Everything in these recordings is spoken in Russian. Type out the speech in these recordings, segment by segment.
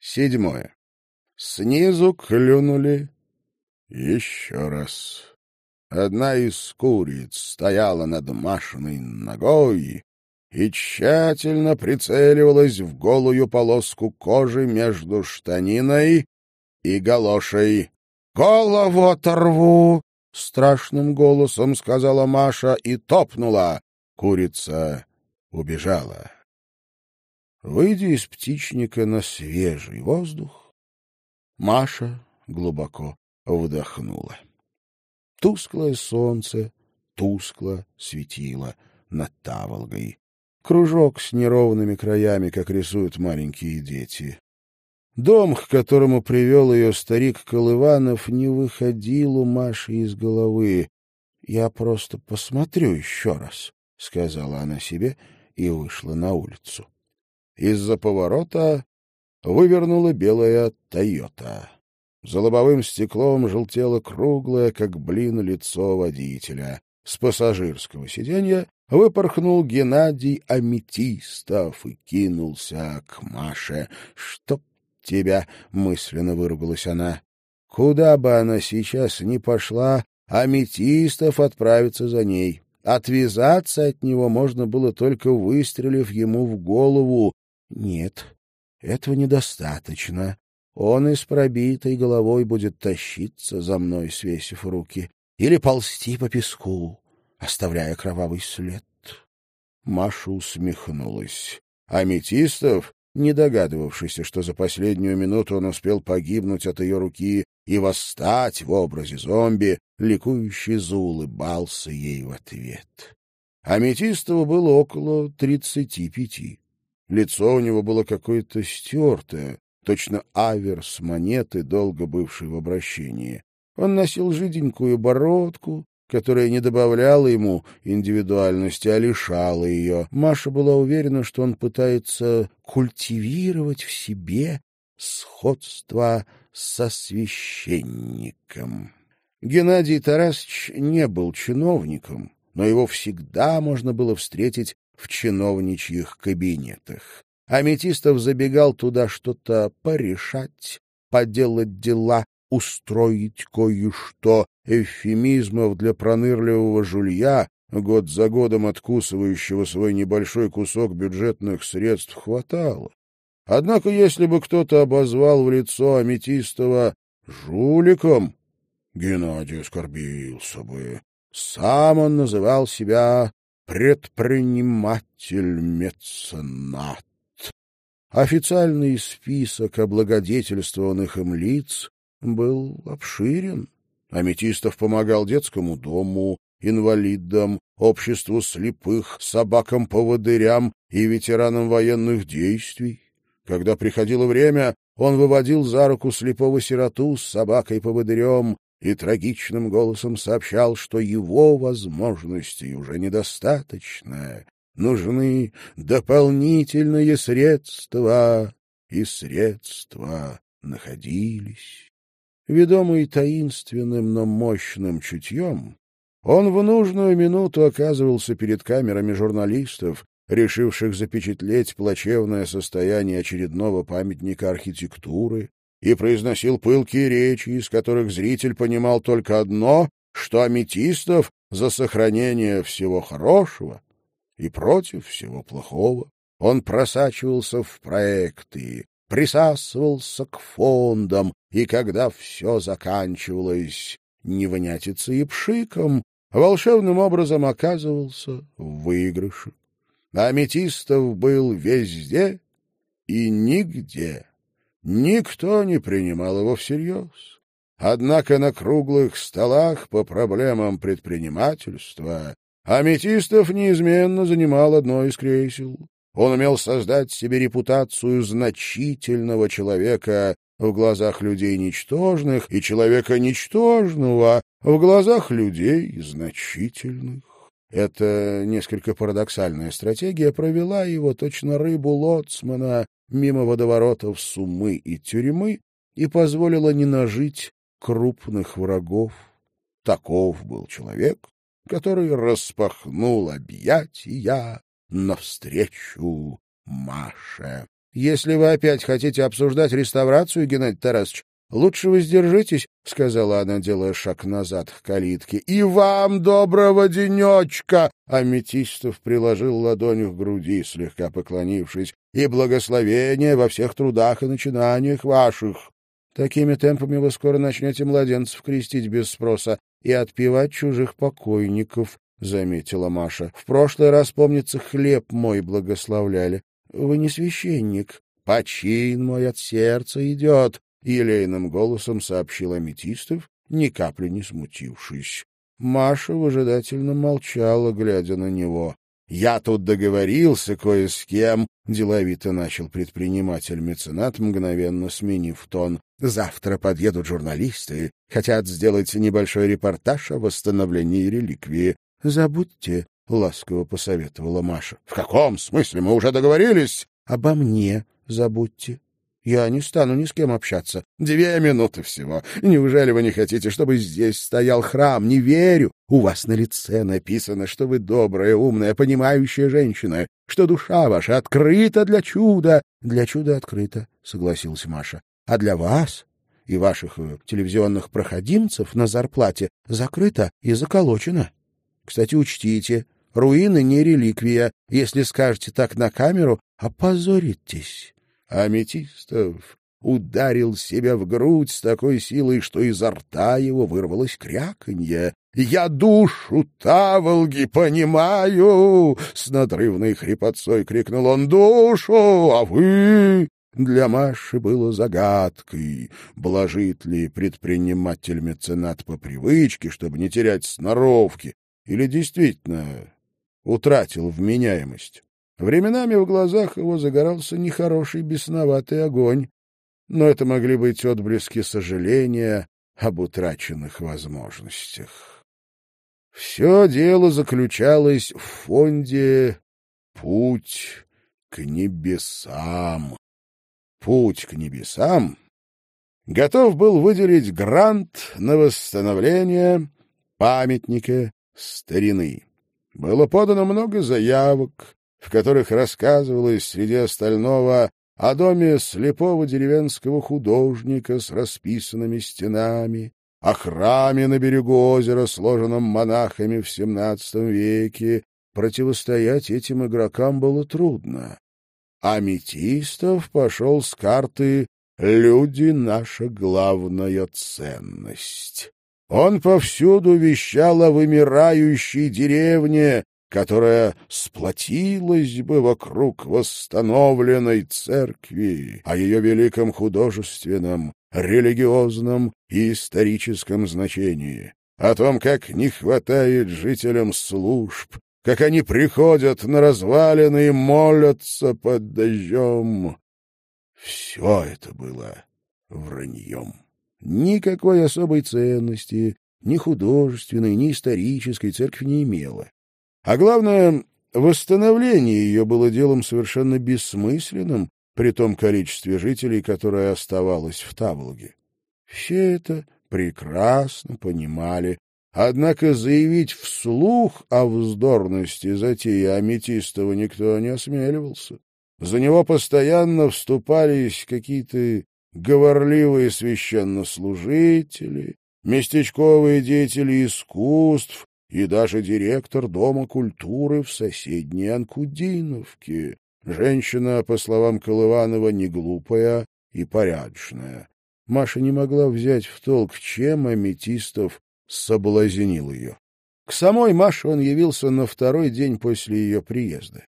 Седьмое. Снизу клюнули еще раз. Одна из куриц стояла над Машиной ногой и тщательно прицеливалась в голую полоску кожи между штаниной и галошей. «Голову оторву!» — страшным голосом сказала Маша и топнула. Курица убежала. Выйдя из птичника на свежий воздух, Маша глубоко вдохнула. Тусклое солнце тускло светило над Таволгой. Кружок с неровными краями, как рисуют маленькие дети. Дом, к которому привел ее старик Колыванов, не выходил у Маши из головы. «Я просто посмотрю еще раз», — сказала она себе и вышла на улицу. Из-за поворота вывернула белая «Тойота». За лобовым стеклом желтело круглое, как блин, лицо водителя. С пассажирского сиденья выпорхнул Геннадий Аметистов и кинулся к Маше. «Чтоб тебя!» — мысленно выругалась она. Куда бы она сейчас ни пошла, Аметистов отправится за ней. Отвязаться от него можно было только выстрелив ему в голову, нет, этого недостаточно. Он и с пробитой головой будет тащиться за мной, свесив руки, или ползти по песку, оставляя кровавый след. Маша усмехнулась. Аметистов, не догадывавшийся, что за последнюю минуту он успел погибнуть от ее руки и восстать в образе зомби, ликующий заулыбался ей в ответ. Аметистову было около тридцати пяти. Лицо у него было какое-то стертое, точно аверс монеты, долго бывшей в обращении. Он носил жиденькую бородку, которая не добавляла ему индивидуальности, а лишала ее. Маша была уверена, что он пытается культивировать в себе сходство со священником. Геннадий Тарасович не был чиновником, но его всегда можно было встретить в чиновничьих кабинетах. Аметистов забегал туда что-то порешать, поделать дела, устроить кое-что. Эвфемизмов для пронырливого жулья, год за годом откусывающего свой небольшой кусок бюджетных средств, хватало. Однако, если бы кто-то обозвал в лицо Аметистова жуликом, Геннадий оскорбился бы. Сам он называл себя предприниматель-меценат. Официальный список облагодетельствованных им лиц был обширен. Аметистов помогал детскому дому, инвалидам, обществу слепых, собакам-поводырям и ветеранам военных действий. Когда приходило время, он выводил за руку слепого сироту с собакой-поводырем и трагичным голосом сообщал, что его возможностей уже недостаточно, нужны дополнительные средства, и средства находились. Ведомый таинственным, но мощным чутьем, он в нужную минуту оказывался перед камерами журналистов, решивших запечатлеть плачевное состояние очередного памятника архитектуры, и произносил пылкие речи, из которых зритель понимал только одно, что аметистов за сохранение всего хорошего и против всего плохого. Он просачивался в проекты, присасывался к фондам, и когда все заканчивалось невнятицей и пшиком, волшебным образом оказывался в выигрыше. Аметистов был везде и нигде. Никто не принимал его всерьез. Однако на круглых столах по проблемам предпринимательства Аметистов неизменно занимал одно из кресел. Он умел создать себе репутацию значительного человека в глазах людей ничтожных и человека ничтожного в глазах людей значительных. Эта несколько парадоксальная стратегия провела его точно рыбу лоцмана мимо водоворотов сумы и тюрьмы и позволила не нажить крупных врагов. Таков был человек, который распахнул объятия навстречу Маше. Если вы опять хотите обсуждать реставрацию, Геннадий Тарасович, лучше воздержитесь, — сказала она, делая шаг назад к калитке. — И вам доброго денечка! Аметистов приложил ладонью к груди, слегка поклонившись. — И благословения во всех трудах и начинаниях ваших! Такими темпами вы скоро начнете младенцев крестить без спроса и отпевать чужих покойников, — заметила Маша. — В прошлый раз, помнится, хлеб мой благословляли. Вы не священник. — Почин мой от сердца идет, — елейным голосом сообщил Аметистов, ни капли не смутившись. Маша выжидательно молчала, глядя на него. «Я тут договорился кое с кем», — деловито начал предприниматель-меценат, мгновенно сменив тон. «Завтра подъедут журналисты, хотят сделать небольшой репортаж о восстановлении реликвии. Забудьте», — ласково посоветовала Маша. «В каком смысле? Мы уже договорились?» «Обо мне забудьте. Я не стану ни с кем общаться. Две минуты всего. Неужели вы не хотите, чтобы здесь стоял храм? Не верю. У вас на лице написано, что вы добрая, умная, понимающая женщина, что душа ваша открыта для чуда. Для чуда открыта, согласилась Маша. А для вас и ваших э, телевизионных проходимцев на зарплате закрыта и заколочена. Кстати, учтите, руины не реликвия. Если скажете так на камеру, опозоритесь. Аметистов ударил себя в грудь с такой силой, что изо рта его вырвалось кряканье. «Я душу Таволги понимаю!» — с надрывной хрипотцой крикнул он. «Душу! А вы...» Для Маши было загадкой, блажит ли предприниматель-меценат по привычке, чтобы не терять сноровки, или действительно утратил вменяемость. Временами в глазах его загорался нехороший бесноватый огонь, но это могли быть отблески сожаления об утраченных возможностях. Все дело заключалось в фонде «Путь к небесам». «Путь к небесам» готов был выделить грант на восстановление памятника старины. Было подано много заявок, в которых рассказывалось среди остального о доме слепого деревенского художника с расписанными стенами, о храме на берегу озера, сложенном монахами в XVII веке. Противостоять этим игрокам было трудно. Аметистов пошел с карты «Люди — наша главная ценность». Он повсюду вещал о вымирающей деревне, которая сплотилась бы вокруг восстановленной церкви, о ее великом художественном, религиозном и историческом значении, о том, как не хватает жителям служб, как они приходят на развалины и молятся под дождем. Все это было враньем. Никакой особой ценности, ни художественной, ни исторической церковь не имела. А главное, восстановление ее было делом совершенно бессмысленным при том количестве жителей, которое оставалось в Таволге. Все это прекрасно понимали, однако заявить вслух о вздорности затеи Аметистова никто не осмеливался. За него постоянно вступались какие-то говорливые священнослужители, местечковые деятели искусств, и даже директор Дома культуры в соседней Анкудиновке. Женщина, по словам Колыванова, не глупая и порядочная. Маша не могла взять в толк, чем Аметистов соблазнил ее. К самой Маше он явился на второй день после ее приезда.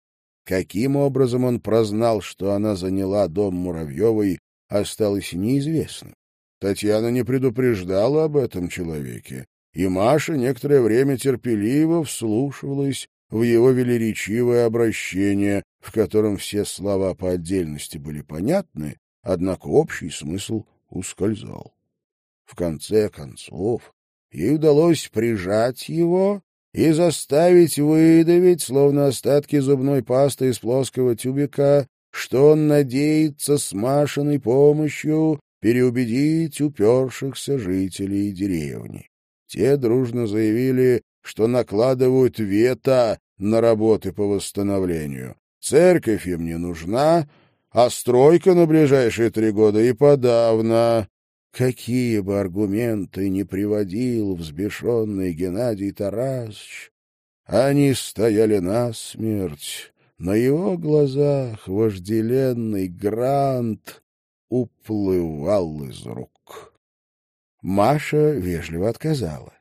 Каким образом он прознал, что она заняла дом Муравьевой, осталось неизвестным. Татьяна не предупреждала об этом человеке, и Маша некоторое время терпеливо вслушивалась в его велеречивое обращение, в котором все слова по отдельности были понятны, однако общий смысл ускользал. В конце концов, ей удалось прижать его и заставить выдавить, словно остатки зубной пасты из плоского тюбика, что он надеется с Машиной помощью переубедить упершихся жителей деревни. Те дружно заявили, что накладывают вето на работы по восстановлению. Церковь им не нужна, а стройка на ближайшие три года и подавно. Какие бы аргументы ни приводил взбешенный Геннадий Тарасович, они стояли насмерть. На его глазах вожделенный грант уплывал из рук. Маша вежливо отказала.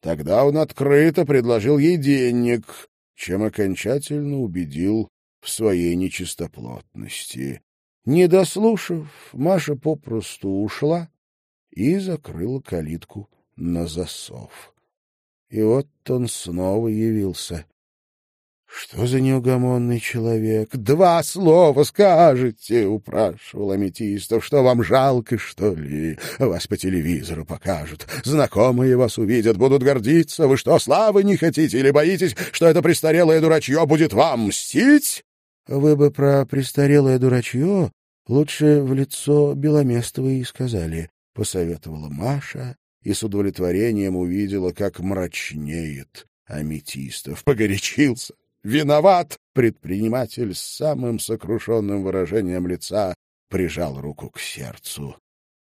Тогда он открыто предложил ей денег, чем окончательно убедил в своей нечистоплотности. Не дослушав, Маша попросту ушла и закрыла калитку на засов. И вот он снова явился. Что за неугомонный человек? Два слова скажете, упрашивал Аметистов. Что вам жалко, что ли? Вас по телевизору покажут. Знакомые вас увидят, будут гордиться. Вы что, славы не хотите или боитесь, что это престарелое дурачье будет вам мстить? Вы бы про престарелое дурачье лучше в лицо Беломестовой сказали, посоветовала Маша и с удовлетворением увидела, как мрачнеет Аметистов. Погорячился Виноват! Предприниматель с самым сокрушенным выражением лица прижал руку к сердцу.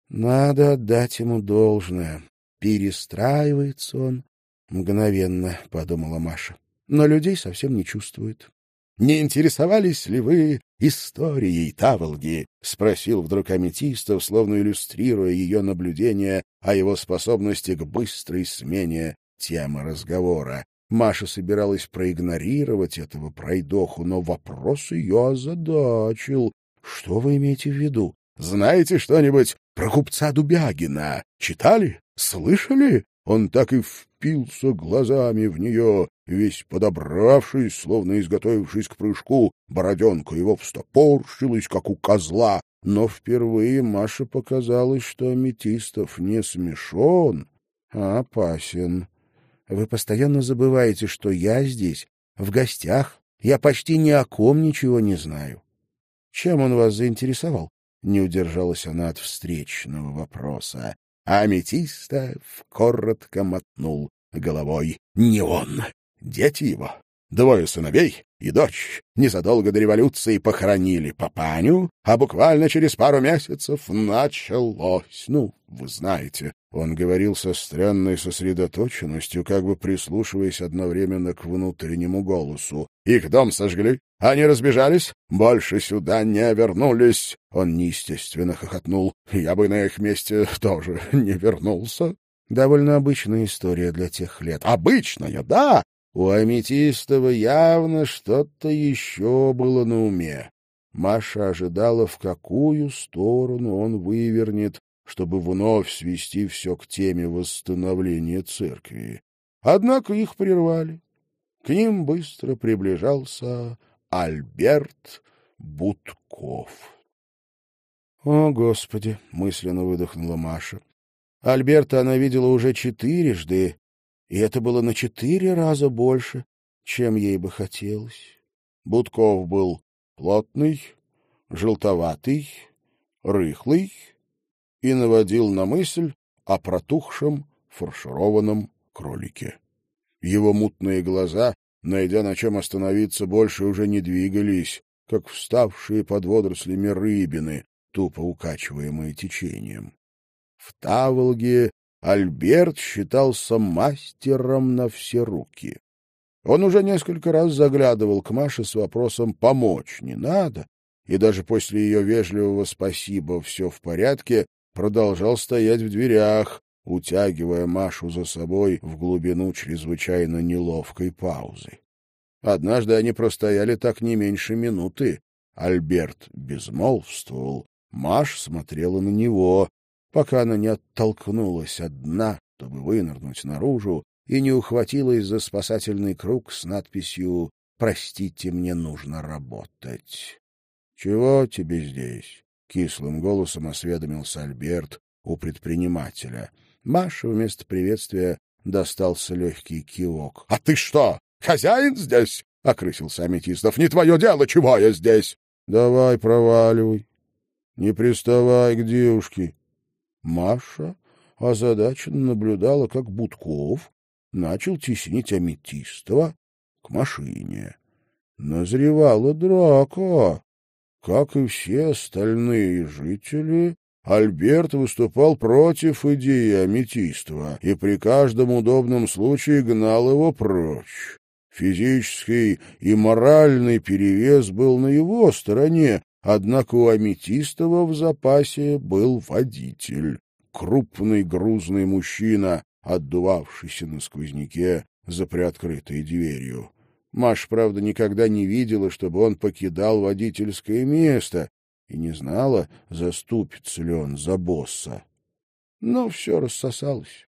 Надо отдать ему должное. Перестраивается он мгновенно, — подумала Маша. Но людей совсем не чувствует. — Не интересовались ли вы историей Таволги? — спросил вдруг Аметистов, словно иллюстрируя ее наблюдение о его способности к быстрой смене темы разговора. Маша собиралась проигнорировать этого пройдоху, но вопрос ее озадачил. Что вы имеете в виду? Знаете что-нибудь про купца Дубягина? Читали? Слышали? Он так и впился глазами в нее, весь подобравшись, словно изготовившись к прыжку. Бороденка его встопорщилась, как у козла. Но впервые Маше показалось, что Аметистов не смешон, а опасен. Вы постоянно забываете, что я здесь, в гостях. Я почти ни о ком ничего не знаю. Чем он вас заинтересовал? Не удержалась она от встречного вопроса. А Аметистов коротко мотнул головой. Не он, дети его. Двое сыновей и дочь незадолго до революции похоронили папаню, а буквально через пару месяцев началось. Ну, вы знаете, он говорил со странной сосредоточенностью, как бы прислушиваясь одновременно к внутреннему голосу. Их дом сожгли, они разбежались, больше сюда не вернулись. Он неестественно хохотнул. Я бы на их месте тоже не вернулся. Довольно обычная история для тех лет. Обычная, да, у Аметистова явно что-то еще было на уме. Маша ожидала, в какую сторону он вывернет, чтобы вновь свести все к теме восстановления церкви. Однако их прервали. К ним быстро приближался Альберт Будков. «О, Господи!» — мысленно выдохнула Маша. Альберта она видела уже четырежды, и это было на четыре раза больше, чем ей бы хотелось. Будков был плотный, желтоватый, рыхлый и наводил на мысль о протухшем фаршированном кролике. Его мутные глаза, найдя на чем остановиться, больше уже не двигались, как вставшие под водорослями рыбины, тупо укачиваемые течением. В Таволге Альберт считался мастером на все руки. Он уже несколько раз заглядывал к Маше с вопросом «помочь не надо?» и даже после ее вежливого «спасибо, все в порядке» продолжал стоять в дверях, утягивая Машу за собой в глубину чрезвычайно неловкой паузы. Однажды они простояли так не меньше минуты. Альберт безмолвствовал, Маш смотрела на него, пока она не оттолкнулась от дна, чтобы вынырнуть наружу, и не ухватилась за спасательный круг с надписью «Простите, мне нужно работать». «Чего тебе здесь?» — кислым голосом осведомился Альберт у предпринимателя. Маша вместо приветствия достался легкий кивок. — А ты что, хозяин здесь? — окрысился Аметистов. — Не твое дело, чего я здесь? — Давай проваливай. Не приставай к девушке. Маша озадаченно наблюдала, как Будков начал теснить Аметистова к машине. Назревала драка. Как и все остальные жители, Альберт выступал против идеи аметиства и при каждом удобном случае гнал его прочь. Физический и моральный перевес был на его стороне, однако у Аметистова в запасе был водитель, крупный грузный мужчина, отдувавшийся на сквозняке за приоткрытой дверью. Маш, правда, никогда не видела, чтобы он покидал водительское место, и не знала, заступится ли он за босса. Но все рассосалось.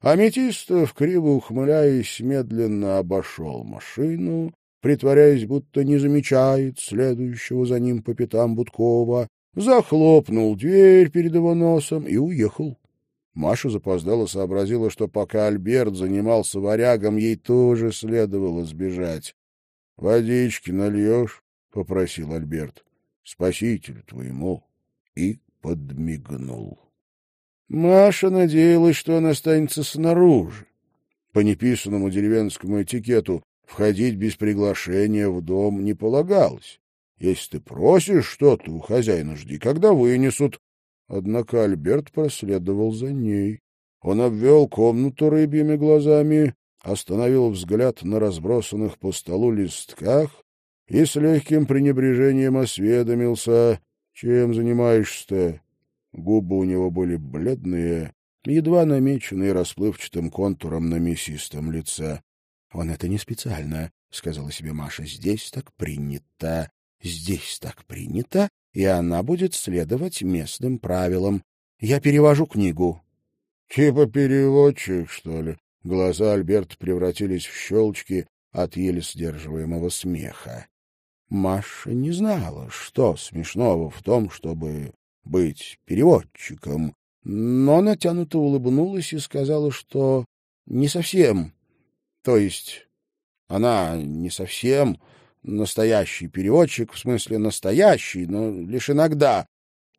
Аметистов, криво ухмыляясь, медленно обошел машину, притворяясь, будто не замечает следующего за ним по пятам Будкова, захлопнул дверь перед его носом и уехал. Маша запоздала сообразила, что пока Альберт занимался варягом, ей тоже следовало сбежать. — Водички нальешь? — попросил Альберт спасителю твоему, и подмигнул. Маша надеялась, что он останется снаружи. По неписанному деревенскому этикету входить без приглашения в дом не полагалось. Если ты просишь что-то у хозяина, жди, когда вынесут. Однако Альберт проследовал за ней. Он обвел комнату рыбьими глазами, остановил взгляд на разбросанных по столу листках и с легким пренебрежением осведомился, чем занимаешься-то. Губы у него были бледные, едва намеченные расплывчатым контуром на мясистом лице. — Он это не специально, — сказала себе Маша. — Здесь так принято, здесь так принято, и она будет следовать местным правилам. Я перевожу книгу. — Типа переводчик, что ли? Глаза Альберта превратились в щелчки от еле сдерживаемого смеха. Маша не знала, что смешного в том, чтобы быть переводчиком, но натянуто улыбнулась и сказала, что не совсем. То есть она не совсем настоящий переводчик, в смысле настоящий, но лишь иногда,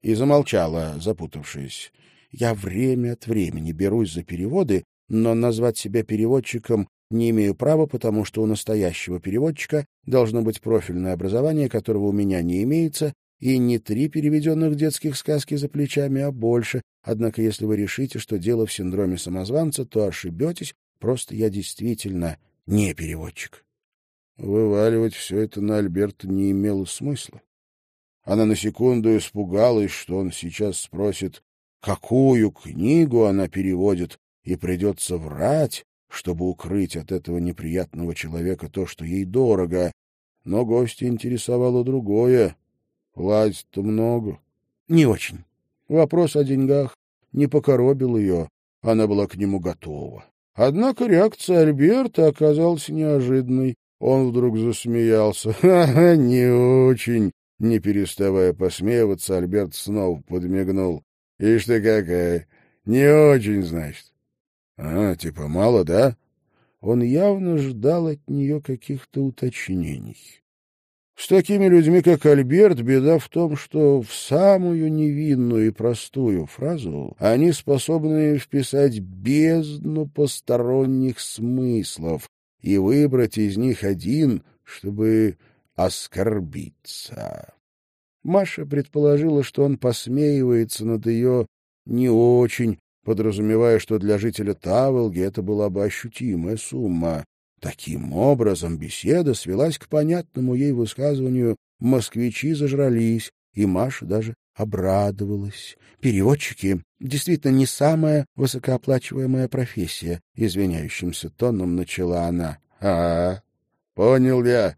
и замолчала, запутавшись. Я время от времени берусь за переводы, но назвать себя переводчиком не имею права, потому что у настоящего переводчика должно быть профильное образование, которого у меня не имеется, и не три переведенных детских сказки за плечами, а больше. Однако, если вы решите, что дело в синдроме самозванца, то ошибетесь, просто я действительно не переводчик. Вываливать все это на Альберта не имело смысла. Она на секунду испугалась, что он сейчас спросит, какую книгу она переводит, и придется врать, чтобы укрыть от этого неприятного человека то, что ей дорого. Но гостя интересовало другое. Платить-то много. Не очень. Вопрос о деньгах не покоробил ее. Она была к нему готова. Однако реакция Альберта оказалась неожиданной. Он вдруг засмеялся. «Ха-ха, не очень!» Не переставая посмеиваться, Альберт снова подмигнул. «Ишь ты какая! Не очень, значит. А, типа мало, да? Он явно ждал от нее каких-то уточнений. С такими людьми, как Альберт, беда в том, что в самую невинную и простую фразу они способны вписать бездну посторонних смыслов и выбрать из них один, чтобы оскорбиться. Маша предположила, что он посмеивается над ее не очень подразумевая, что для жителя Таволги это была бы ощутимая сумма. Таким образом, беседа свелась к понятному ей высказыванию «москвичи зажрались», и Маша даже обрадовалась. Переводчики действительно не самая высокооплачиваемая профессия, извиняющимся тоном начала она. А, понял я,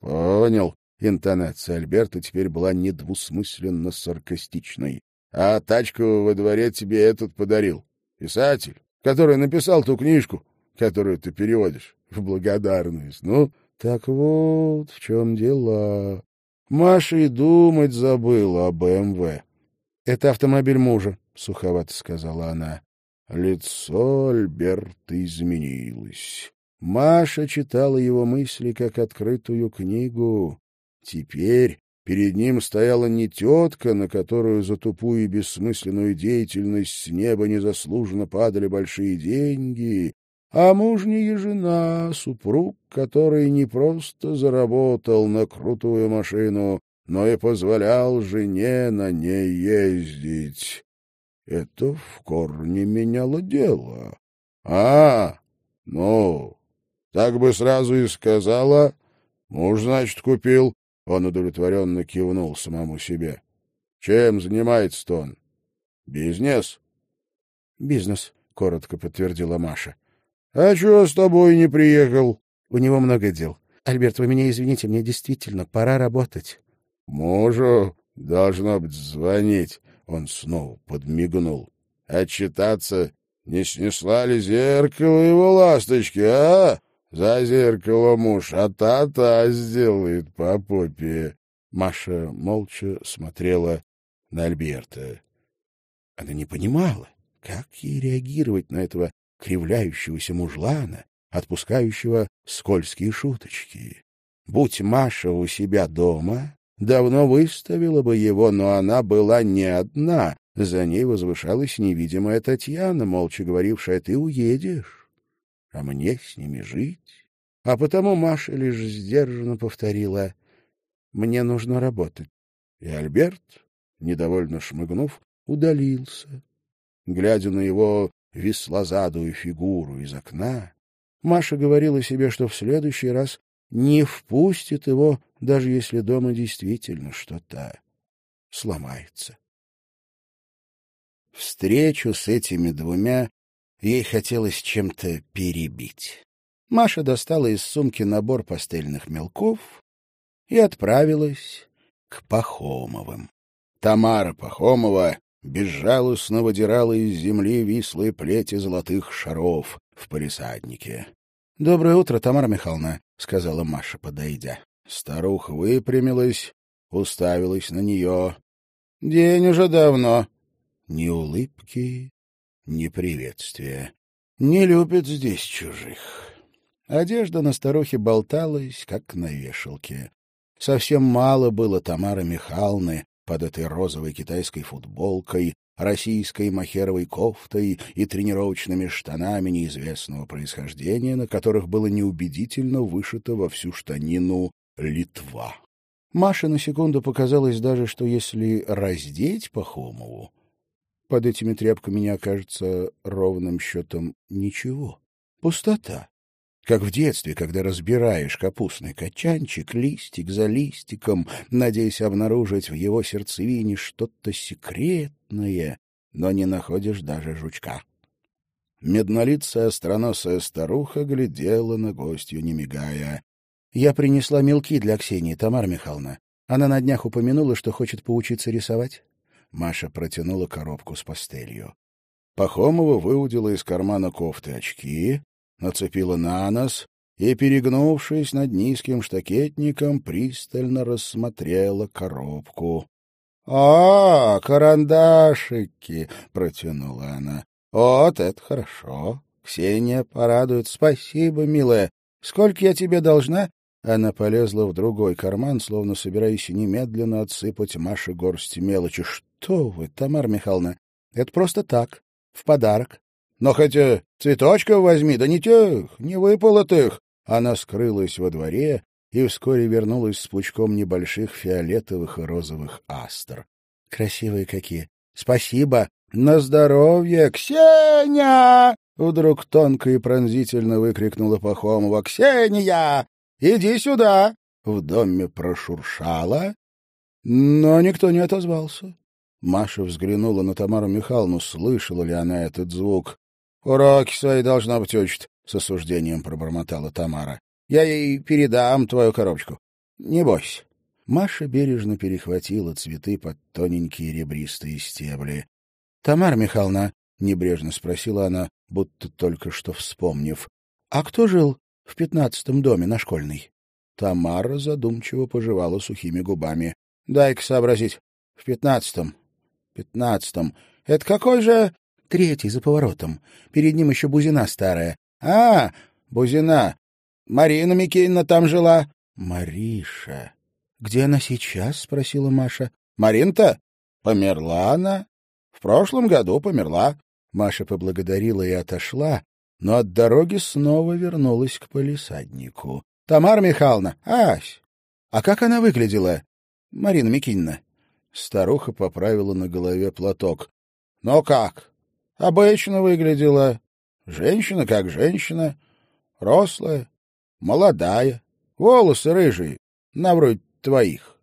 понял. Интонация Альберта теперь была недвусмысленно саркастичной. А тачку во дворе тебе этот подарил. Писатель, который написал ту книжку, которую ты переводишь в благодарность. Ну, так вот в чем дело. Маша и думать забыла о БМВ. — Это автомобиль мужа, — суховато сказала она. Лицо Альберта изменилось. Маша читала его мысли как открытую книгу. Теперь Перед ним стояла не тетка, на которую за тупую и бессмысленную деятельность с неба незаслуженно падали большие деньги, а мужняя жена, супруг, который не просто заработал на крутую машину, но и позволял жене на ней ездить. Это в корне меняло дело. А, ну, так бы сразу и сказала. Муж, значит, купил. Он удовлетворенно кивнул самому себе. Чем занимается-то он? Бизнес? Бизнес, коротко подтвердила Маша. А чего с тобой не приехал? У него много дел. Альберт, вы меня извините, мне действительно пора работать. Мужу должно быть звонить. Он снова подмигнул. Отчитаться, не снесла ли зеркало его ласточки, а? За зеркало муж, а та-та сделает по попе. Маша молча смотрела на Альберта. Она не понимала, как ей реагировать на этого кривляющегося мужлана, отпускающего скользкие шуточки. Будь Маша у себя дома, давно выставила бы его, но она была не одна. За ней возвышалась невидимая Татьяна, молча говорившая, «Ты уедешь, а мне с ними жить». А потому Маша лишь сдержанно повторила, «Мне нужно работать». И Альберт, недовольно шмыгнув, удалился. Глядя на его веслозадую фигуру из окна, Маша говорила себе, что в следующий раз не впустит его, даже если дома действительно что-то сломается. Встречу с этими двумя ей хотелось чем-то перебить. Маша достала из сумки набор пастельных мелков и отправилась к Пахомовым. Тамара Пахомова безжалостно выдирала из земли вислые плети золотых шаров в палисаднике. — Доброе утро, Тамара Михайловна, — сказала Маша, подойдя. Старуха выпрямилась, уставилась на нее. — День уже давно. Ни улыбки, ни приветствия. Не любят здесь чужих. Одежда на старухе болталась, как на вешалке. Совсем мало было Тамары Михайловны под этой розовой китайской футболкой, российской махеровой кофтой и тренировочными штанами неизвестного происхождения, на которых было неубедительно вышито во всю штанину «Литва». Маше на секунду показалось даже, что если раздеть Пахомову, под этими тряпками не окажется ровным счетом ничего. Пустота. Как в детстве, когда разбираешь капустный качанчик листик за листиком, надеясь обнаружить в его сердцевине что-то секретное, но не находишь даже жучка. Меднолицая остроносая старуха глядела на гостью, не мигая. — Я принесла мелки для Ксении, Тамара Михайловна. Она на днях упомянула, что хочет поучиться рисовать. Маша протянула коробку с пастелью. Пахомова выудила из кармана кофты очки, нацепила на нос и, перегнувшись над низким штакетником, пристально рассмотрела коробку. — А, карандашики! — протянула она. — Вот это хорошо. Ксения порадует. Спасибо, милая. Сколько я тебе должна? Она полезла в другой карман, словно собираясь немедленно отсыпать Маше горсть мелочи. — Что вы, Тамара Михайловна, это просто так, в подарок. Но хотя цветочков возьми, да не тех, не выполотых. Она скрылась во дворе и вскоре вернулась с пучком небольших фиолетовых и розовых астр. Красивые какие. Спасибо. На здоровье, Ксения! Вдруг тонко и пронзительно выкрикнула Пахомова. «Ксения! Иди сюда!» В доме прошуршало, но никто не отозвался. Маша взглянула на Тамару Михайловну, слышала ли она этот звук. «Уроки свои должна быть учит», — с осуждением пробормотала Тамара. «Я ей передам твою коробочку. Не бойся». Маша бережно перехватила цветы под тоненькие ребристые стебли. — Тамара Михайловна, — небрежно спросила она, будто только что вспомнив, — а кто жил в пятнадцатом доме на школьной? Тамара задумчиво пожевала сухими губами. — Дай-ка сообразить. В пятнадцатом. Пятнадцатом. Это какой же... Третий за поворотом. Перед ним еще Бузина старая. А, Бузина. Марина Микеевна там жила. Мариша. Где она сейчас? спросила Маша. Марин-то? Померла она. В прошлом году померла. Маша поблагодарила и отошла, но от дороги снова вернулась к полисаднику. Тамара Михайловна, Ась, а как она выглядела? Марина Микинина. Старуха поправила на голове платок. — Ну как? Обычно выглядела. Женщина как женщина. Рослая, молодая, волосы рыжие, на вроде твоих.